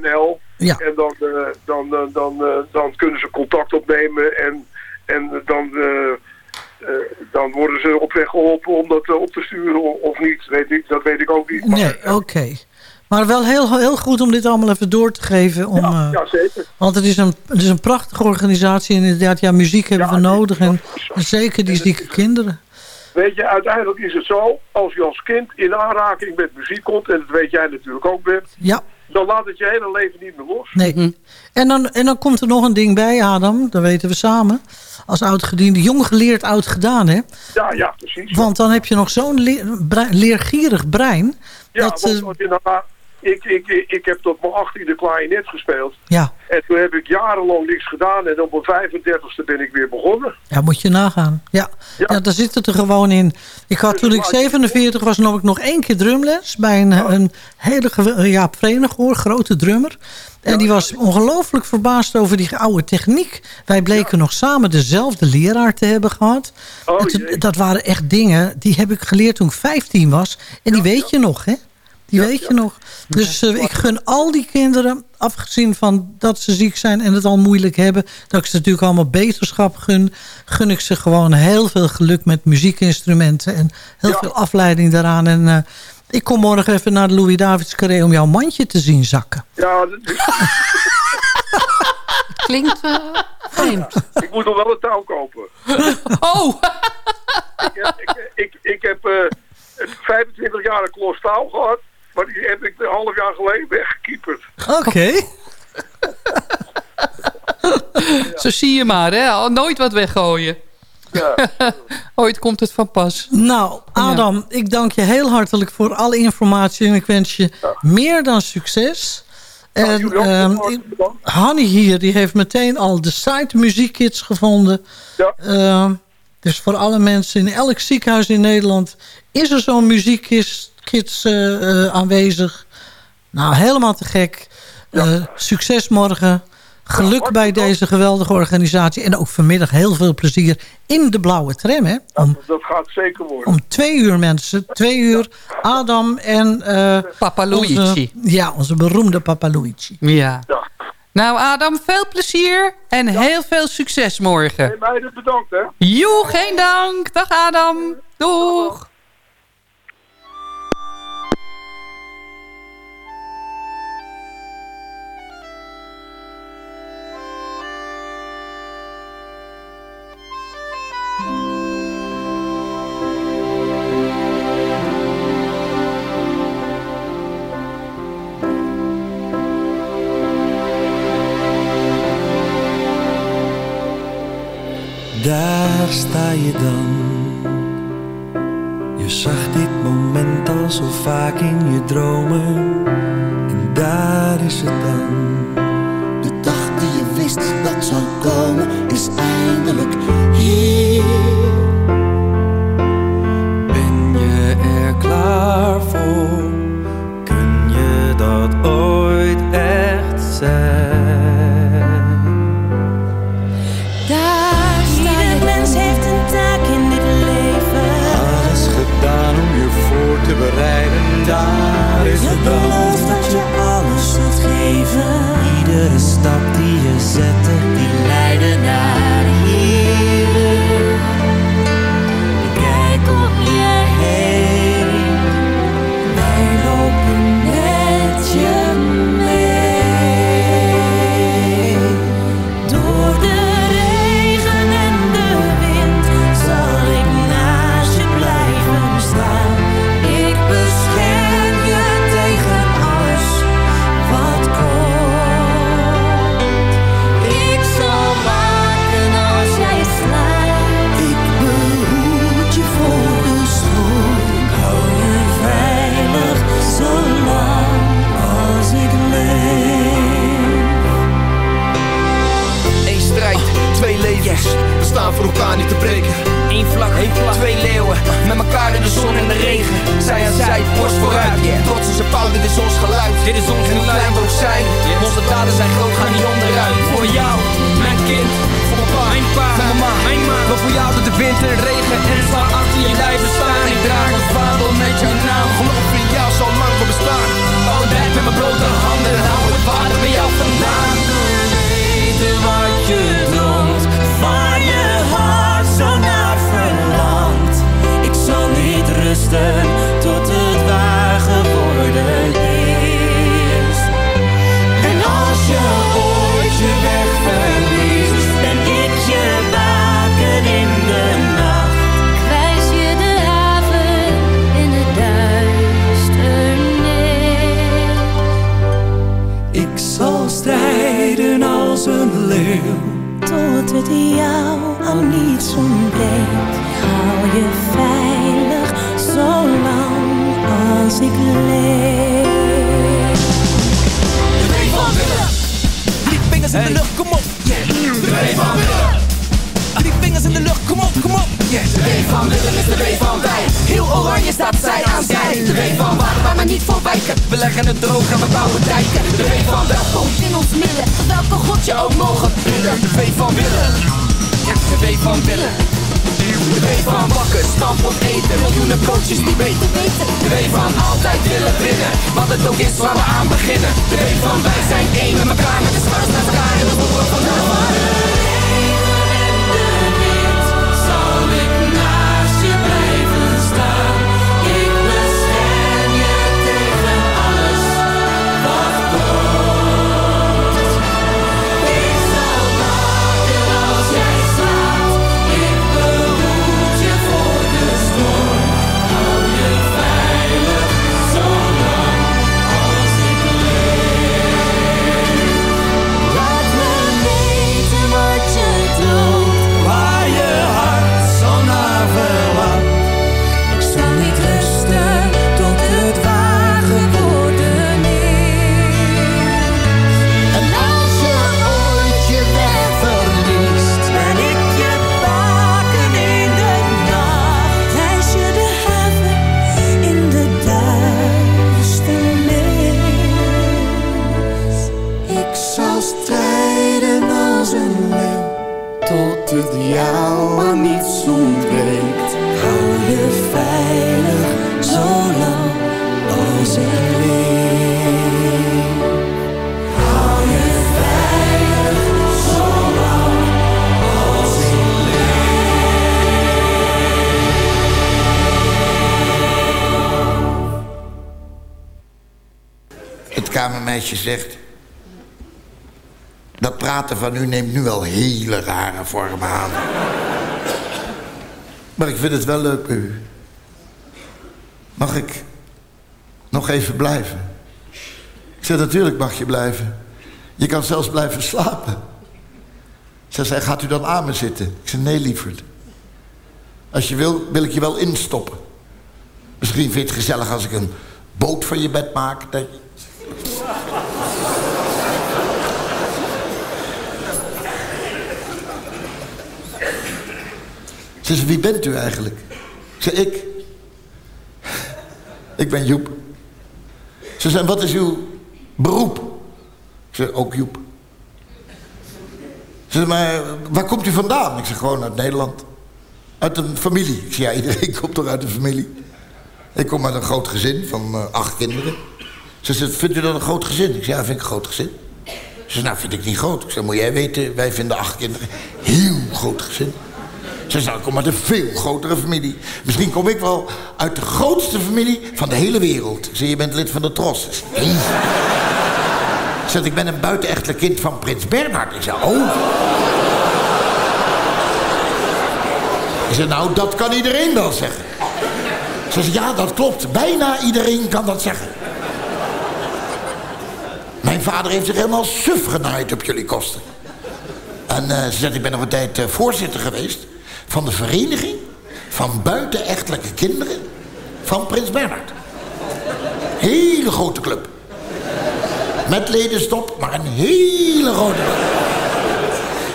NL. Ja. En dan, dan, dan, dan kunnen ze contact opnemen. En En dan, dan worden ze op weg geholpen om dat op te sturen of niet. Weet ik, dat weet ik ook niet. Maar, Nee, oké. Maar wel heel, heel goed om dit allemaal even door te geven. Om, eh, ja, zeker. Want het is, een, het is een prachtige organisatie. En inderdaad, ja, muziek hebben we nodig. En, en zeker die zieke kinderen. Weet je, uiteindelijk is het zo, als je als kind in aanraking met muziek komt, en dat weet jij natuurlijk ook, Bert, Ja, dan laat het je hele leven niet meer los. nee. En, dan, en dan komt er nog een ding bij, Adam. Dat weten we samen. Als oud-gediende. Jong geleerd, oud gedaan, hè? Ja, ja, precies. Want dan heb je nog zo'n leer- brein- leergierig brein. Ja, dat, want eh, als je daarna- ik, ik, ik, heb tot mijn achttiende klarinet gespeeld. ja, En toen heb ik jarenlang niks gedaan. En op mijn 35ste ben ik weer begonnen. ja, moet je nagaan. Ja. Ja. daar zit het er gewoon in. Ik had toen ik 47 was, nam ik nog één keer drumles. Bij een, een hele Verenigd hoor, grote drummer. En die was ongelooflijk verbaasd over die oude techniek. Wij bleken nog samen dezelfde leraar te hebben gehad. En toen- dat waren echt dingen, die heb ik geleerd toen ik 15 was. En die weet je nog, hè? Die weet je nog. Dus eh, ik gun al die kinderen, afgezien van dat ze ziek zijn en het al moeilijk hebben... dat ik ze natuurlijk allemaal beterschap gun... gun ik ze gewoon heel veel geluk met muziekinstrumenten... en heel veel afleiding daaraan. En eh, ik kom morgen even naar de Louis Davids Carré... om jouw mandje te zien zakken. Ja, dat- Klinkt eh, vreemd. ik moet nog wel een touw kopen. Oh! ik, heb- ik, ik, ik heb eh, 25 jaar een klos touw gehad. Maar die heb ik een half jaar geleden weggekieperd. Oké. Zo zie je maar, hè? Al Nooit wat weggooien. Ooit komt het van pas. Nou, Adam, ik dank je heel hartelijk voor alle informatie... en ik wens je meer dan succes... En ehm, ik- Hanny hier, die heeft meteen al de site Muziekkids gevonden. Ehm, dus voor alle mensen in elk ziekenhuis in Nederland... is er zo'n Muziekkids kids, eh, eh, aanwezig. Nou, helemaal te gek. Eh, succes morgen. Geluk bij deze geweldige organisatie. En ook vanmiddag heel veel plezier in de blauwe tram. Hè? Om, Dat gaat zeker worden. om twee uur mensen. Twee uur Adam en... eh, Papa Luigi. onze- ja, onze beroemde Papa Luigi. Ja. Nou Adam, veel plezier en heel veel succes morgen. Hey, meiden, bedankt hè. Joe, geen dank. Dag Adam. Doeg. Daar sta je dan. Je zag dit moment al zo vaak in je dromen. En daar is het dan. De dag die je wist dat zou komen is eindelijk hier. Ben je er klaar voor? Kun je dat ooit echt zijn? Die miljoenen coaches die weten. De W van altijd willen winnen, wat het ook is waar we aan beginnen. De van wij zijn één met elkaar, met de schouders naar elkaar en de voeten van de het jou aan niets ontbreekt. Hou je veilig zolang als ik leef. Hou je veilig zolang als ik Het kamermeisje zegt... Van u neemt nu wel hele rare vormen aan. Maar ik vind het wel leuk bij u. Mag ik nog even blijven? Ik zei, natuurlijk mag je blijven. Je kan zelfs blijven slapen. Ze zei, gaat u dan aan me zitten? Ik zei, nee lieverd. Als je wil, wil ik je wel instoppen. Misschien vind je het gezellig als ik een boot van je bed maak. Dat Ze zei, wie bent u eigenlijk? Ik zei, ik. Ik ben Joep. Ze zei, wat is uw beroep? Zei, ook Joep. Ze zei, maar waar komt u vandaan? Ik zei, gewoon uit Nederland. Uit een familie. Ik zei, ja, iedereen komt toch uit een familie? Ik kom uit een groot gezin van eh, acht kinderen. Ze zei, vindt u dat een groot gezin? Ik zei, ja, vind ik een groot gezin. Ze zei, nou, vind ik niet groot. Ik zei, moet jij weten, wij vinden acht kinderen heel groot gezin. Ze zei, ik kom uit een veel grotere familie. Misschien kom ik wel uit de grootste familie van de hele wereld. Zei, je bent lid van de Tros. Nee. Ze zei, ik ben een buitenechtelijk kind van prins Bernhard. Ik zei, oh. Ik zei, nou, dat kan iedereen wel zeggen. Ze zei, ja, dat klopt. Bijna iedereen kan dat zeggen. Mijn vader heeft zich helemaal suf genaaid op jullie kosten. En eh, ze zegt, ik ben nog een tijd eh, voorzitter geweest... van de vereniging van buitenechtelijke kinderen van Prins Bernhard. Hele grote club. Met ledenstop, maar een hele grote club.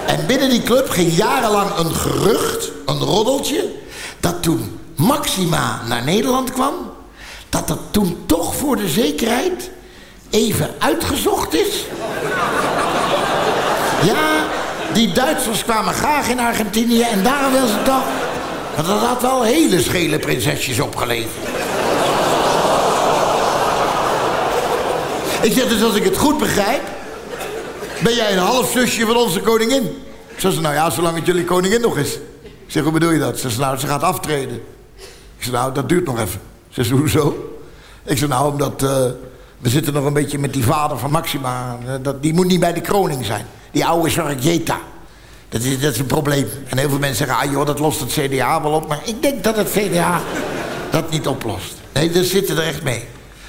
En binnen die club ging jarenlang een gerucht, een roddeltje... dat toen Maxima naar Nederland kwam... dat dat toen toch voor de zekerheid even uitgezocht is. Ja, die Duitsers kwamen graag in Argentinië en daar wil ze toch... Want dat had wel hele schele prinsesjes opgeleverd. Ik zeg dus, als ik het goed begrijp... ben jij een half zusje van onze koningin. Ze zei, nou ja, zolang het jullie koningin nog is. Ik zeg, hoe bedoel je dat? Ze nou, ze gaat aftreden. Ik zei, nou, dat duurt nog even. Ze zei, hoezo? Ik zei, nou, omdat eh, we zitten nog een beetje met die vader van Maxima. Eh, dat, die moet niet bij de kroning zijn. Die oude Zorgeta. Dat is, dat een probleem. En heel veel mensen zeggen, ah joh, dat lost het CDA wel op. Maar ik denk dat het CDA dat niet oplost. Nee, daar zitten er echt mee.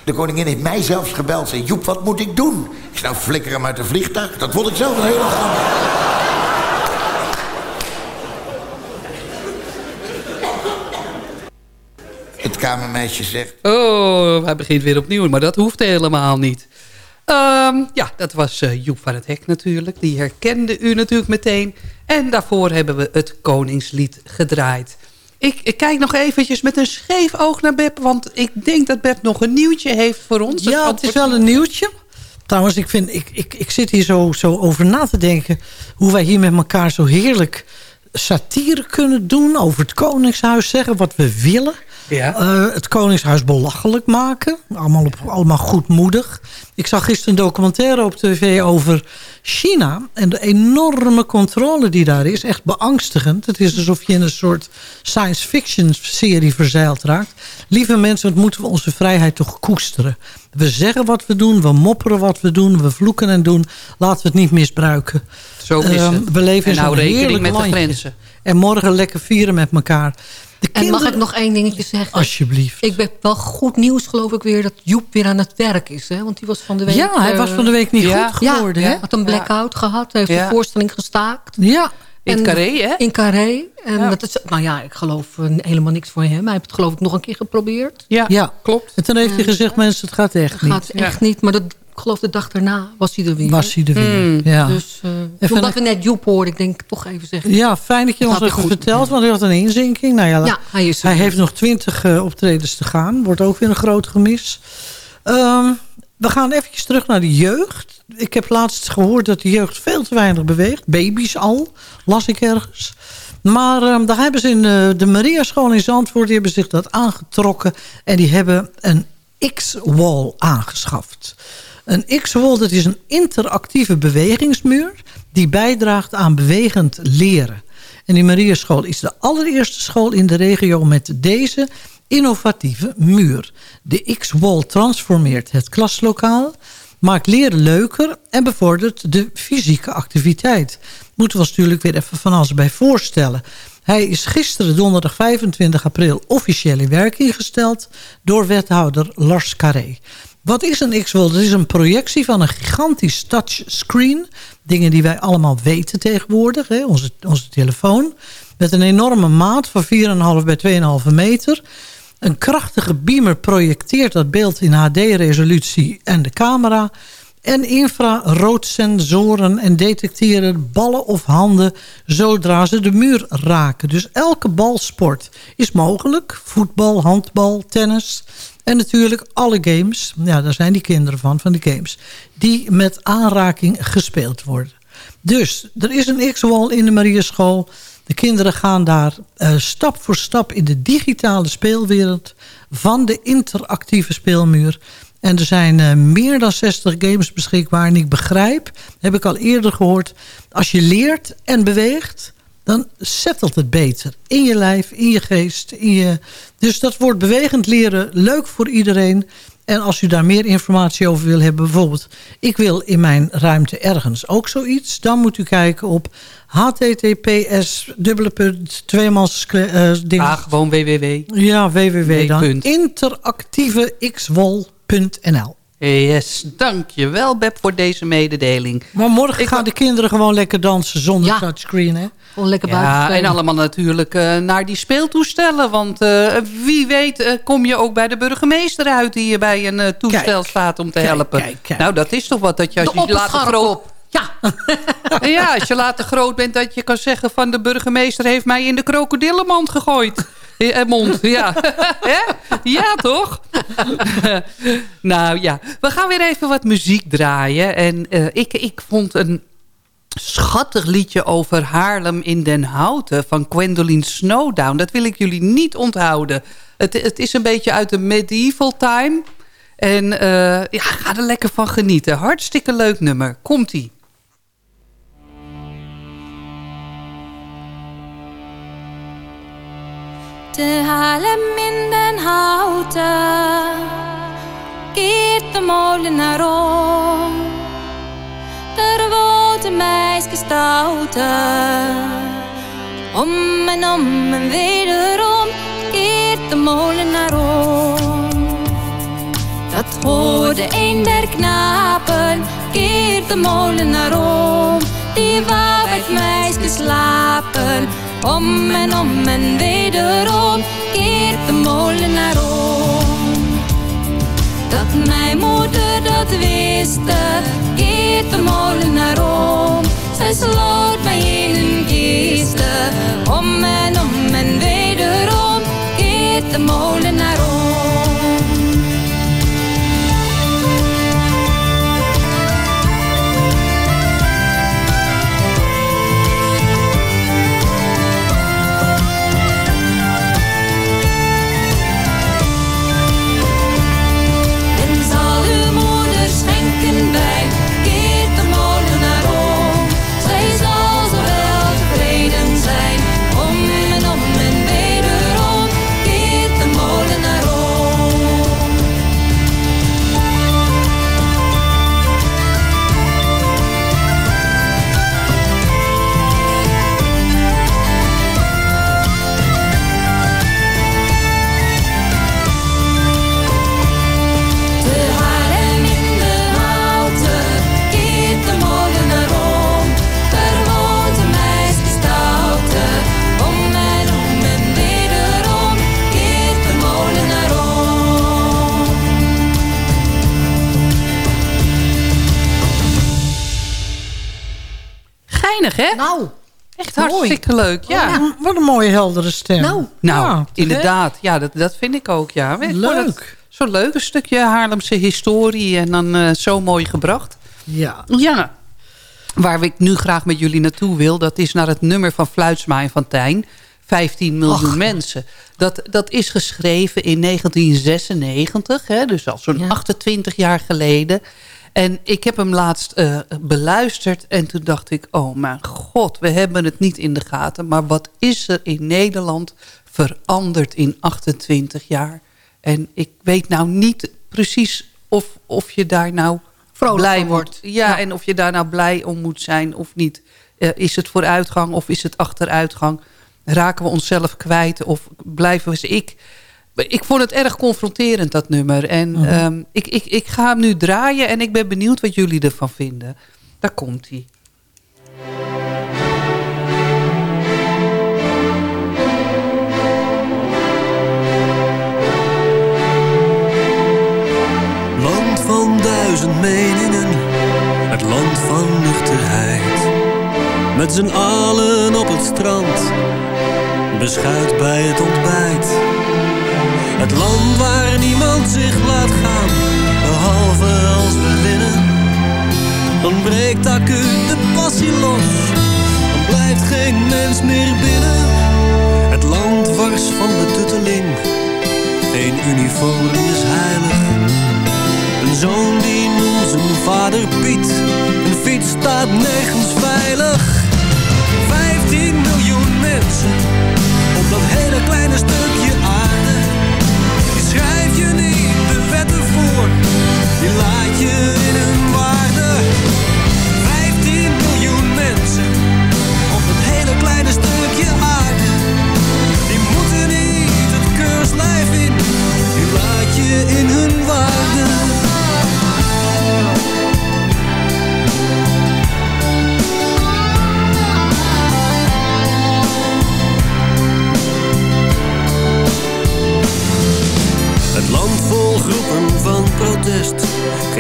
De koningin heeft mij zelfs gebeld. Zei, Joep, wat moet ik doen? Ik zei, nou, flikker hem uit een vliegtuig. Dat vond ik zelf een hele grap. Kamermeisje zegt... Oh, hij begint weer opnieuw, maar dat hoeft helemaal niet. Ehm, ja, dat was eh, Joep van het Hek natuurlijk. Die herkende u natuurlijk meteen. En daarvoor hebben we het Koningslied gedraaid. Ik, ik kijk nog eventjes met een scheef oog naar Beb... want ik denk dat Beb nog een nieuwtje heeft voor ons. Ja, het is wel een nieuwtje. Trouwens, ik, vind, ik, ik, ik zit hier zo, zo over na te denken... hoe wij hier met elkaar zo heerlijk satire kunnen doen... over het Koningshuis, zeggen wat we willen... Ja. Eh, het Koningshuis belachelijk maken. Allemaal, op, allemaal goedmoedig. Ik zag gisteren een documentaire op tv over China. En de enorme controle die daar is. Echt beangstigend. Het is alsof je in een soort science fiction serie verzeild raakt. Lieve mensen, wat moeten we onze vrijheid toch koesteren. We zeggen wat we doen. We mopperen wat we doen. We vloeken en doen. Laten we het niet misbruiken. Zo is Ehm, het. we leven in zo'n rekening heerlijk met de landje. grenzen. En morgen lekker vieren met elkaar. En mag ik nog één dingetje zeggen? Alsjeblieft. Ik heb wel goed nieuws, geloof ik weer, dat Joep weer aan het werk is. Hè? Want die was van de week... Ja, hij was eh, van de week niet ja, goed geworden, Ja, hè? had een blackout gehad. Hij heeft Ja. de voorstelling gestaakt. Ja. In het Carré, hè? In Carré. En Ja. dat is, nou ja, ik geloof eh, helemaal niks voor hem. Hij heeft het geloof ik nog een keer geprobeerd. Ja, Ja, klopt. En toen heeft hij gezegd, mensen, het gaat echt niet. Gaat echt niet. Maar dat, ik geloof de dag daarna was hij er weer. Was hij er weer, Hmm. ja. Dus Even omdat we net Joep hoorden, ik denk toch even zeggen. Ja, fijn dat je ons even goed. vertelt, want hij had een inzinking. Nou ja, Ja, hij is hij heeft nog twintig eh, optredens te gaan. Wordt ook weer een groot gemis. Ehm, we gaan eventjes terug naar de jeugd. Ik heb laatst gehoord dat de jeugd veel te weinig beweegt. Baby's al, las ik ergens. Maar ehm, daar hebben ze in eh, de Maria School in Zandvoort... die hebben zich dat aangetrokken. En die hebben een X-wall aangeschaft. Een X-wall is een interactieve bewegingsmuur... die bijdraagt aan bewegend leren. En die Maria School is de allereerste school in de regio... met deze innovatieve muur. De X-wall transformeert het klaslokaal maakt leren leuker en bevordert de fysieke activiteit. Moeten we ons natuurlijk weer even van alles bij voorstellen. Hij is gisteren donderdag 25 april officieel in werking gesteld... door wethouder Lars Carré. Wat is een X-World? Het is een projectie van een gigantisch touchscreen. Dingen die wij allemaal weten tegenwoordig. Hè? Onze, onze telefoon. Met een enorme maat van 4,5 bij 2,5 meter. Een krachtige beamer projecteert dat beeld in HD-resolutie en de camera. En infraroodsensoren en detecteren ballen of handen zodra ze de muur raken. Dus elke balsport is mogelijk. Voetbal, handbal, tennis. En natuurlijk alle games, ja, daar zijn die kinderen van, van de games... die met aanraking gespeeld worden. Dus er is een X-Wall in de Marieschool. De kinderen gaan daar eh, stap voor stap in de digitale speelwereld... van de interactieve speelmuur. En er zijn eh, meer dan 60 games beschikbaar. En ik begrijp, heb ik al eerder gehoord... als je leert en beweegt, dan settelt het beter. In je lijf, in je geest. In je... Dus dat wordt bewegend leren leuk voor iedereen... En als u daar meer informatie over wil hebben, bijvoorbeeld... ik wil in mijn ruimte ergens ook zoiets... dan moet u kijken op https dubbele punt eh. Ah, gewoon www. Ja, www dan. punt. interactievexwol.nl Yes, dankjewel Beb voor deze mededeling. Maar morgen gaan de kinderen gewoon lekker dansen zonder touchscreen, hè? Gewoon lekker Ja, en allemaal natuurlijk eh, naar die speeltoestellen. Want eh, wie weet eh, kom je ook bij de burgemeester uit... die je bij een eh, toestel staat om te helpen. Nou, dat is toch wat dat je als De je later groot... Ja. ja, als je later groot bent dat je kan zeggen van... de burgemeester heeft mij in de krokodillenmand gegooid. Eh, mond, ja. Ja, toch? nou ja, we gaan weer even wat muziek draaien. En eh, ik, ik vond een schattig liedje over Haarlem in Den Houten... van Gwendoline Snowdown. Dat wil ik jullie niet onthouden. Het, het is een beetje uit de medieval time... En eh, ja, ga er lekker van genieten. Hartstikke leuk nummer. Komt-ie. Te Haarlem in den houten keert de molenaar om. Er woont een meisje stouten. Om en om en wederom keert de molenaar om. Dat hoorde een der knapen, keert de molenaar om. Die wou het meisje slapen. Om en om en wederom keert de molenaar om. Dat mijn moeder dat wist, keert de molenaar om. Zij sloot mij in een kisten. Om en om en wederom keert de molenaar om. Hè? Nou, echt hartstikke leuk. Ja. Wat een mooie heldere stem. Nou, Ja, te inderdaad. Ja, dat, dat vind ik ook. Ja. Leuk. Zo'n leuk een stukje Haarlemse historie en dan eh, zo mooi gebracht. Ja. Ja. Waar ik nu graag met jullie naartoe wil, dat is naar het nummer van Fluitsma en van Tijn. 15 miljoen mensen. Dat, dat is geschreven in 1996, hè, dus al zo'n 28 jaar geleden. En ik heb hem laatst eh, beluisterd en toen dacht ik... oh mijn god, we hebben het niet in de gaten... maar wat is er in Nederland veranderd in 28 jaar? En ik weet nou niet precies of, of je daar nou Vrolijk blij wordt. Ja, en of je daar nou blij om moet zijn of niet. Eh, is het vooruitgang of is het achteruitgang? Raken we onszelf kwijt of blijven we... Ik, ik vond het erg confronterend, dat nummer. En Mhm. ehm, ik, ik, ik ga hem nu draaien en ik ben benieuwd wat jullie ervan vinden. Daar komt hij. Land van duizend meningen, het land van nuchterheid. Met z'n allen op het strand, beschuit bij het ontbijt. Het land waar niemand zich laat gaan, behalve als we winnen. Dan breekt acuut de passie los, dan blijft geen mens meer binnen. Het land wars van betutteling, geen uniform is heilig. Een zoon die noemt zijn vader Piet. Een fiets staat nergens veilig. 15 miljoen mensen op dat hele kleine stukje die laat je in hun waarde. 15 miljoen mensen op dat hele kleine stukje aarde. Die moeten niet het keurslijf in, die laat je in hun waarde.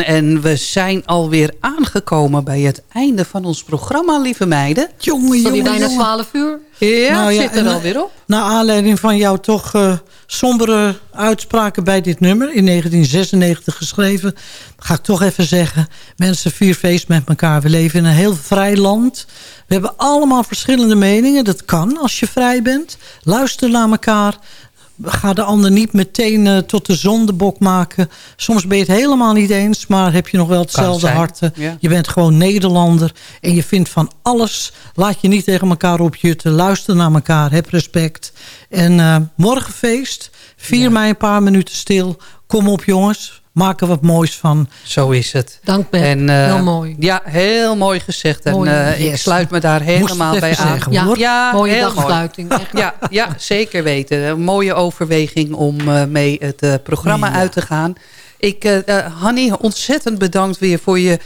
En we zijn alweer aangekomen bij het einde van ons programma, lieve meiden. Jongen, jongen, bijna jongen. 12 uur? Ja, Nou het zit er en, alweer op. Naar aanleiding van jouw toch eh, sombere uitspraken bij dit nummer... in 1996 geschreven, ga ik toch even zeggen... mensen, vier feest met elkaar. We leven in een heel vrij land. We hebben allemaal verschillende meningen. Dat kan als je vrij bent. Luister naar elkaar. Ga de ander niet meteen eh, tot de zondebok maken. Soms ben je het helemaal niet eens... maar heb je nog wel hetzelfde zijn, hart. ja. Je bent gewoon Nederlander en je vindt van alles. Laat je niet tegen elkaar opjutten. Luister naar elkaar, heb respect. En eh, morgen feest. Vier mij een paar minuten stil. Kom op jongens, maak er wat moois van. Zo is het. Dank Ben, En, eh, heel mooi. Ja, heel mooi gezegd. En eh, ik sluit me daar helemaal bij aan. zeggen, Ja, mooie mooi. dagsluiting. Ja, ja, zeker weten. Een mooie overweging om eh, mee het programma Ja. uit te gaan. Ik, Hanny, ontzettend bedankt weer voor je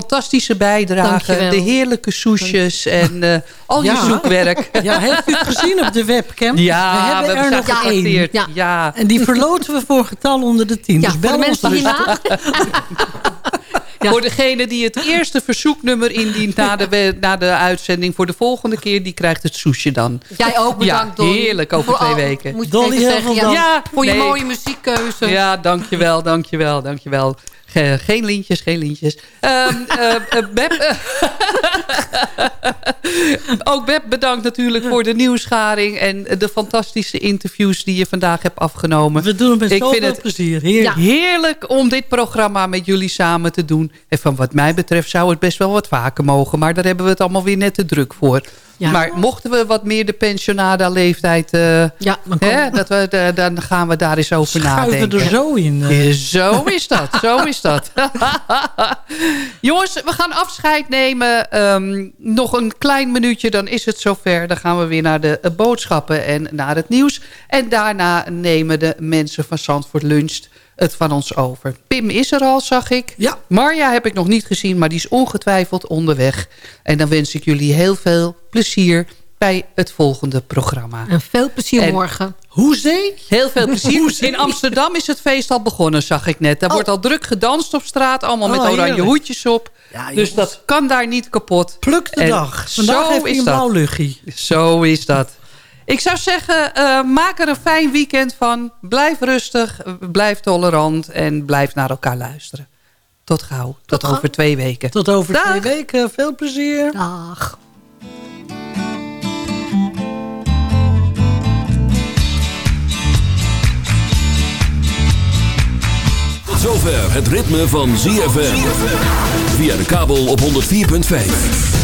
fantastische bijdrage. Dankjewel. De heerlijke soesjes en eh, al je Ja. zoekwerk. Ja, heeft u het gezien op de webcam? Ja, we hebben we er nog één. Ja. Ja. En die verloten we voor een getal onder de tien. Ja, dus bel ons mensen die rustig. na... Ja. Voor degene die het eerste verzoeknummer indient na de, na de uitzending... voor de volgende keer, die krijgt het soesje dan. Jij ook bedankt, Ja, Dolly. heerlijk, over Voor twee al- weken. Moet ik Dolly, zeggen, veel ja, dank. Ja, voor je mooie muziekkeuze. Ja, dankjewel, dankjewel, dankjewel. Ge- geen lintjes, geen lintjes. Eh, Beb, ook Beb bedankt natuurlijk voor de nieuwsgaring... en de fantastische interviews die je vandaag hebt afgenomen. We doen het met Ik zoveel vind het plezier. Heerlijk. Heerlijk om dit programma met jullie samen te doen. En van wat mij betreft zou het best wel wat vaker mogen. Maar daar hebben we het allemaal weer net te druk voor. Ja. Maar mochten we wat meer de pensionada-leeftijd... eh, Ja, dan hè, dat we, de- dan gaan we daar eens over Schuiven nadenken. er zo in. eh. Zo is dat, zo is dat. Jongens, we gaan afscheid nemen. Ehm, nog een klein minuutje, dan is het zover. Dan gaan we weer naar de eh, boodschappen en naar het nieuws. En daarna nemen de mensen van Zandvoort Lunch het van ons over. Pim is er al, zag ik. Ja. Marja heb ik nog niet gezien, maar die is ongetwijfeld onderweg. En dan wens ik jullie heel veel plezier bij het volgende programma. En veel plezier En- morgen. Hoezee? Heel veel plezier. In Amsterdam is het feest al begonnen, zag ik net. Daar wordt al druk gedanst op straat. Allemaal met Oh, oranje heerlijk. hoedjes op. Ja, dus dat kan daar niet kapot. Pluk de En dag. Vandaag zo heeft is een dat. blauw luchtje. Zo is dat. Ik zou zeggen, eh, maak er een fijn weekend van. Blijf rustig, blijf tolerant en blijf naar elkaar luisteren. Tot gauw. Tot, over twee weken. Tot over Dag. twee weken. Veel plezier. Dag. Tot zover het ritme van ZFM. Via de kabel op 104.5.